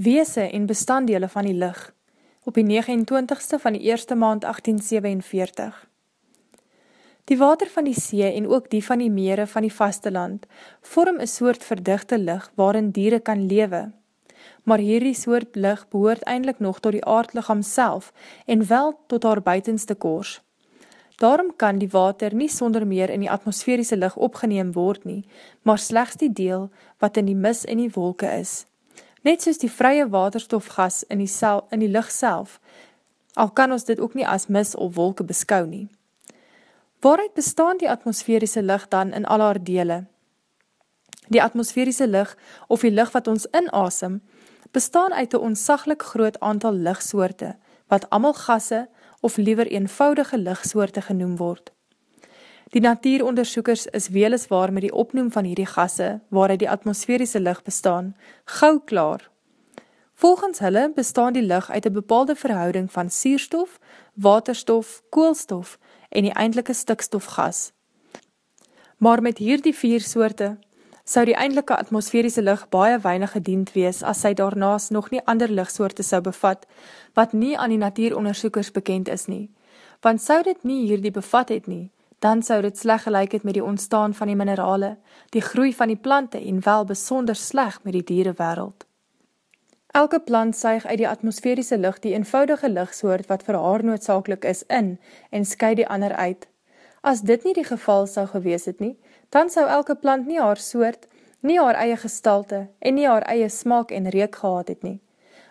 Weese en bestanddele van die lig, op die 29ste van die eerste maand 1847. Die water van die see en ook die van die mere van die vasteland vorm een soort verdichte lig waarin dieren kan lewe. Maar hierdie soort lig behoort eindelijk nog tot die aardlicham self en wel tot haar buitenste koers. Daarom kan die water nie sonder meer in die atmosferiese lig opgeneem word nie, maar slechts die deel wat in die mis en die wolke is. Net soos die vrye waterstofgas in die, sel, in die licht self, al kan ons dit ook nie as mis of wolke beskou nie. Waaruit bestaan die atmosferiese licht dan in al haar dele? Die atmosferiese licht, of die licht wat ons inasem, bestaan uit een onsaglik groot aantal lichtsoorte, wat amal gasse of liever eenvoudige lichtsoorte genoem word. Die natuuronderzoekers is weliswaar met die opnoem van hierdie gasse, waaruit die atmosferiese licht bestaan, gauw klaar. Volgens hulle bestaan die licht uit een bepaalde verhouding van sierstof, waterstof, koolstof en die eindelike stikstofgas. Maar met hierdie vier soorte, sou die eindelike atmosferiese licht baie weinig gediend wees as sy daarnaas nog nie ander lichtsoorte sou bevat, wat nie aan die natuuronderzoekers bekend is nie. Want sou dit nie hierdie bevat het nie, dan sou dit sleg gelijk het met die ontstaan van die minerale, die groei van die plante en wel besonder sleg met die dierenwereld. Elke plant suig uit die atmosferiese lucht die eenvoudige lichtsoort wat vir haar noodzakelik is in en sky die ander uit. As dit nie die geval sou gewees het nie, dan sou elke plant nie haar soort, nie haar eie gestalte en nie haar eie smaak en reek gehad het nie.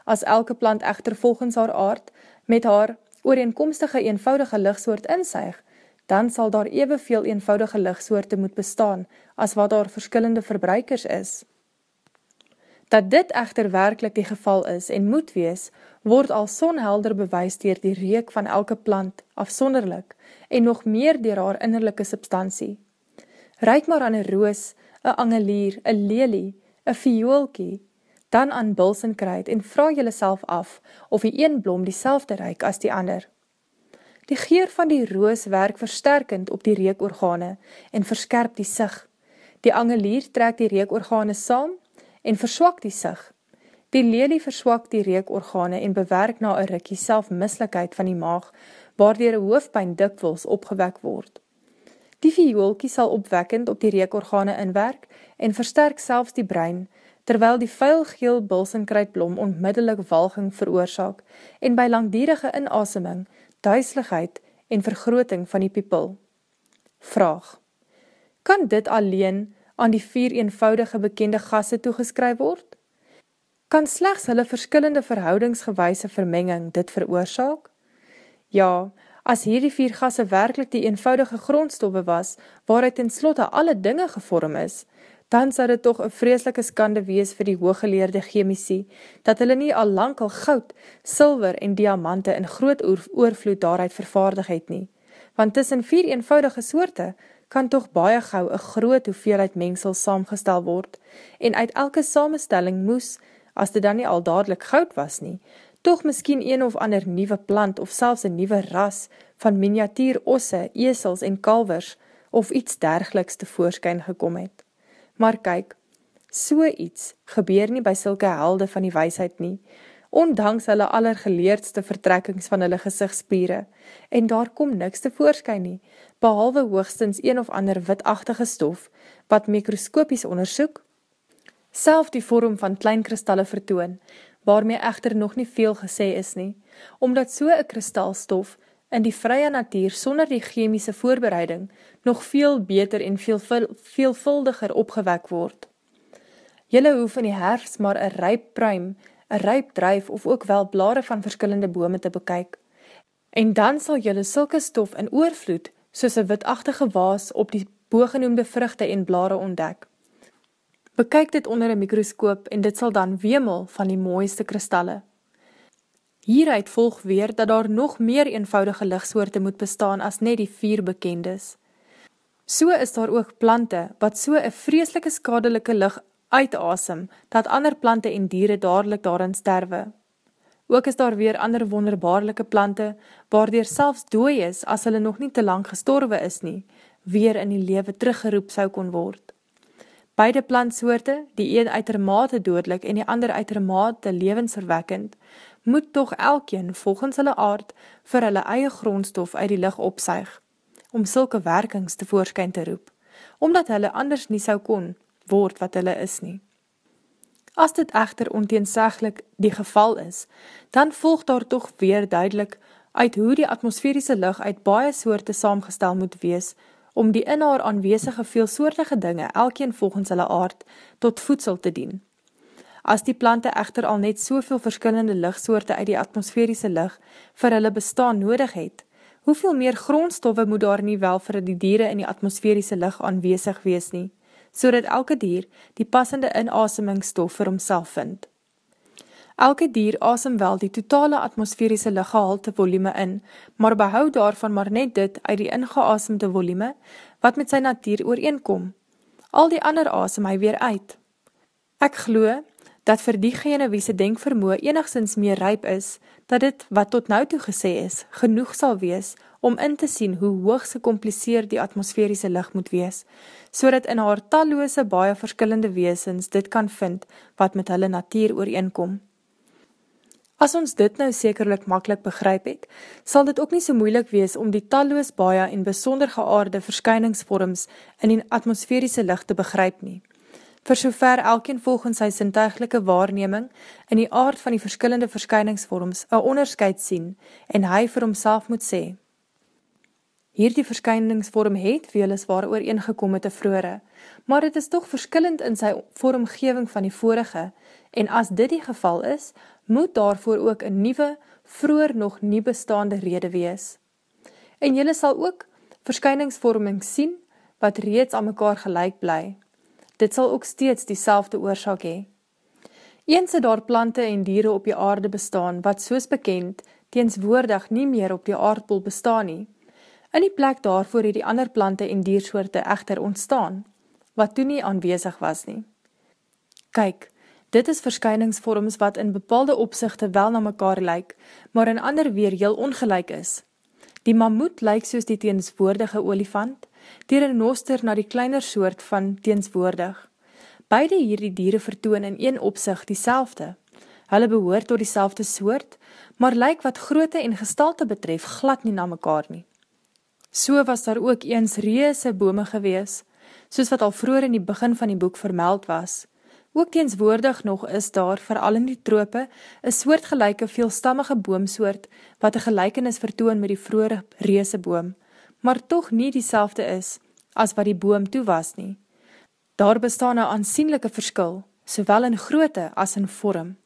As elke plant echter volgens haar aard met haar ooreenkomstige eenvoudige lichtsoort insuig, dan sal daar evenveel eenvoudige lichtsoorte moet bestaan, as wat daar verskillende verbruikers is. Dat dit echter werkelijk die geval is en moet wees, word al sonhelder bewys dier die reek van elke plant, afsonderlik, en nog meer dier haar innerlijke substantie. Ryk maar aan een roos, een angelier, een lelie, een vioolkie, dan aan buls en kruid en vraag jylle af of die een blom die selfde as die ander. Die geur van die roos werk versterkend op die reekorgane en verskerp die sig. Die angelier trek die reekorgane saam en verswak die sig. Die lelie verswak die reekorgane en bewerk na een rikkie selfmislikheid van die maag, waardoor een hoofdpijn dikwils opgewek word. Die vioolkie sal opwekkend op die reekorgane inwerk en versterk selfs die brein, terwyl die vuilgeel bulsenkruidblom onmiddellik walging veroorzaak en by langdierige inaseming duiseligheid en vergroting van die pupil. Vraag. Kan dit alleen aan die vier eenvoudige bekende gasse toegeskryf word? Kan slechts hulle verskillende verhoudingsgewijse vermenging dit veroorzaak? Ja, as hierdie vier gasse werkelijk die eenvoudige grondstoffe was, waaruit in slotte alle dinge gevorm is, dan sal dit toch een vreselike skande wees vir die hooggeleerde chemisie, dat hulle nie al lang al goud, silver en diamante in groot oorvloed daaruit vervaardig het nie. Want tussen vier eenvoudige soorte, kan toch baie gauw een groot hoeveelheid mengsel saamgestel word, en uit elke samenstelling moes, as dit dan nie al dadelijk goud was nie, toch miskien een of ander nieuwe plant of selfs een nieuwe ras van miniatuur osse, esels en kalvers, of iets dergeliks te voorskyn gekom het. Maar kyk, so iets gebeur nie by sulke helde van die wysheid nie, ondanks hulle allergeleerdste vertrekkings van hulle gezichtspiere, en daar kom niks te voorskyn nie, behalwe hoogstens een of ander witachtige stof, wat mikroskopies onderzoek, self die vorm van kleinkristalle vertoon, waarmee echter nog nie veel gesê is nie, omdat so een kristalstof in die vrye natuur sonder die chemiese voorbereiding nog veel beter en veel veelvuldiger opgewek word. Julle hoef in die herfst maar een ryp pruim, een ryp drijf of ook wel blare van verskillende bome te bekyk. En dan sal julle sulke stof in oorvloed soos een witachtige waas op die boogenoemde vruchte en blare ontdek. Bekyk dit onder een mikroskoop en dit sal dan wemel van die mooiste kristalle. Hieruit volg weer dat daar nog meer eenvoudige lichtsoorte moet bestaan as net die vier bekendes. So is daar ook plante wat so een vreeslike skadelike licht uitasem, dat ander plante en dieren dadelijk daarin sterwe. Ook is daar weer ander wonderbaarlike plante, waardoor selfs dooi is as hulle nog nie te lang gestorwe is nie, weer in die lewe teruggeroep sou kon word. Beide plantsoorte, die een uitermate doodlik en die ander uitermate levensverwekkend, moet toch elkeen volgens hulle aard vir hulle eie grondstof uit die licht opsuig, om sulke werkings te voorskyn te roep, omdat hulle anders nie sou kon word wat hulle is nie. As dit echter onteenseglik die geval is, dan volg daar toch weer duidelik uit hoe die atmosferiese licht uit baie soorte saamgestel moet wees, om die in haar aanwezige veelsoortige dinge elkeen volgens hulle aard tot voedsel te dien. As die plante echter al net soveel verskillende lichtsoorte uit die atmosferiese licht vir hulle bestaan nodig het, hoeveel meer grondstoffe moet daar nie wel vir die diere in die atmosferiese licht aanwezig wees nie, so elke dier die passende inasemingsstof vir homself vind. Elke dier asem wel die totale atmosferiese lichtgehalte volume in, maar behou daarvan maar net dit uit die ingeasemde volume, wat met sy natuur ooreenkom. Al die ander asem hy weer uit. Ek glo, dat vir diegene wie se denkvermoe enigszins meer ryp is, dat dit, wat tot nou toe gesê is, genoeg sal wees om in te sien hoe hoog gecompliseer die atmosferiese licht moet wees, so dat in haar talloose baie verskillende weesens dit kan vind wat met hulle natuur ooreenkom. As ons dit nou sekerlik makkelijk begryp het, sal dit ook nie so moeilik wees om die talloos baie en besonder geaarde verskyningsvorms in die atmosferiese licht te begryp nie vir sover elkeen volgens sy sintuiglike waarneming in die aard van die verskillende verskyningsvorms een onderscheid sien en hy vir homself moet sê. Hierdie verskyningsvorm het weliswaar ooreengekom met die vroere, maar het is toch verskillend in sy vormgeving van die vorige en as dit die geval is, moet daarvoor ook een nieuwe, vroer nog nie bestaande rede wees. En jylle sal ook verskyningsvorming sien wat reeds aan mekaar gelijk bly, dit sal ook steeds die selfde oorzaak hee. Eens het daar plante en diere op die aarde bestaan, wat soos bekend, teenswoordig nie meer op die aardbol bestaan nie. In die plek daarvoor het die ander plante en diersoorte echter ontstaan, wat toen nie aanwezig was nie. Kyk, dit is verskyningsvorms wat in bepaalde opzichte wel na mekaar lyk, maar in ander weer heel ongelijk is. Die mammoet lyk soos die teenswoordige olifant, die renoster na die kleiner soort van teenswoordig. Beide hierdie diere vertoon in een opzicht die selfde. Hulle behoort tot die soort, maar lyk wat groote en gestalte betref glad nie na mekaar nie. So was daar ook eens reese bome gewees, soos wat al vroeger in die begin van die boek vermeld was. Ook teenswoordig nog is daar, vooral in die trope, een soortgelijke veelstammige boomsoort, wat een gelijkenis vertoon met die vroere reese boom, maar toch nie die is, as wat die boom toe was nie. Daar bestaan een aansienlijke verskil, sowel in grootte as in vorm.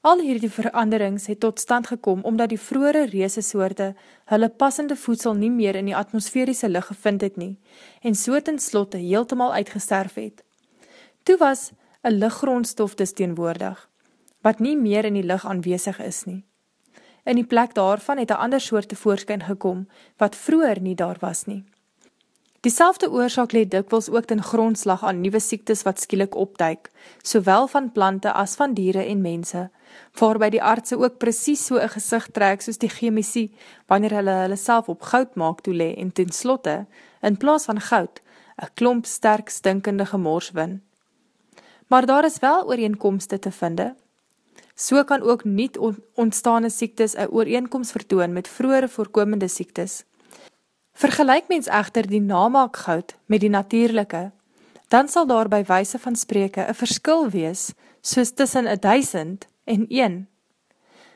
Al hierdie veranderings het tot stand gekom, omdat die vroere reese soorte hulle passende voedsel nie meer in die atmosferiese licht gevind het nie, en so ten slotte heeltemal uitgesterf het. Toe was een lichtgrondstof dis teenwoordig, wat nie meer in die licht aanwezig is nie. In die plek daarvan het 'n ander soort te voorskyn gekom wat vroeër nie daar was nie. Dieselfde oorsaak lê dikwels ook ten grondslag aan nuwe siektes wat skielik opduik, sowel van plante as van diere en mense, waarby die artse ook presies so 'n gesig trek soos die chemisie wanneer hulle hulle self op goud maak toe lê en ten slotte, in plaas van goud, 'n klomp sterk stinkende gemors win. Maar daar is wel ooreenkomste te vinde So kan ook niet ontstane siektes een ooreenkomst vertoon met vroere voorkomende siektes. Vergelijk mens echter die namaakgoud met die natuurlijke, dan sal daar by wijse van spreke een verskil wees, soos tussen een duisend en een.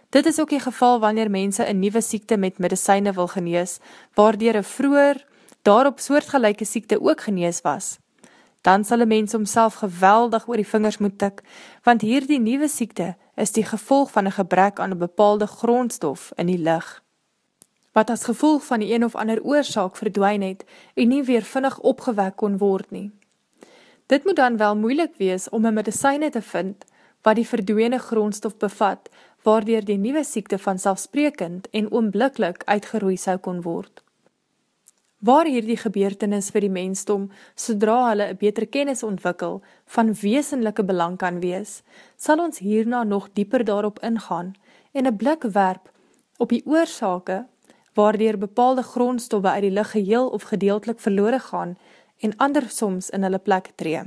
Dit is ook die geval wanneer mense een nieuwe siekte met medicijne wil genees, waardoor een vroer daarop soortgelijke siekte ook genees was. Dan sal een mens homself geweldig oor die vingers moet tik, want hier die nieuwe siekte is die gevolg van een gebrek aan een bepaalde grondstof in die lig. Wat as gevolg van die een of ander oorzaak verdwijn het en nie weer vinnig opgewek kon word nie. Dit moet dan wel moeilik wees om een medicijne te vind wat die verdwene grondstof bevat, waardoor die nieuwe siekte van selfsprekend en oomblikkelijk uitgeroei sou kon word. Waar hier die gebeurtenis vir die mensdom, sodra hulle een beter kennis ontwikkel, van weesenlijke belang kan wees, sal ons hierna nog dieper daarop ingaan en een blik werp op die oorsake waardoor bepaalde grondstoffe uit die licht geheel of gedeeltelik verloore gaan en ander soms in hulle plek tree.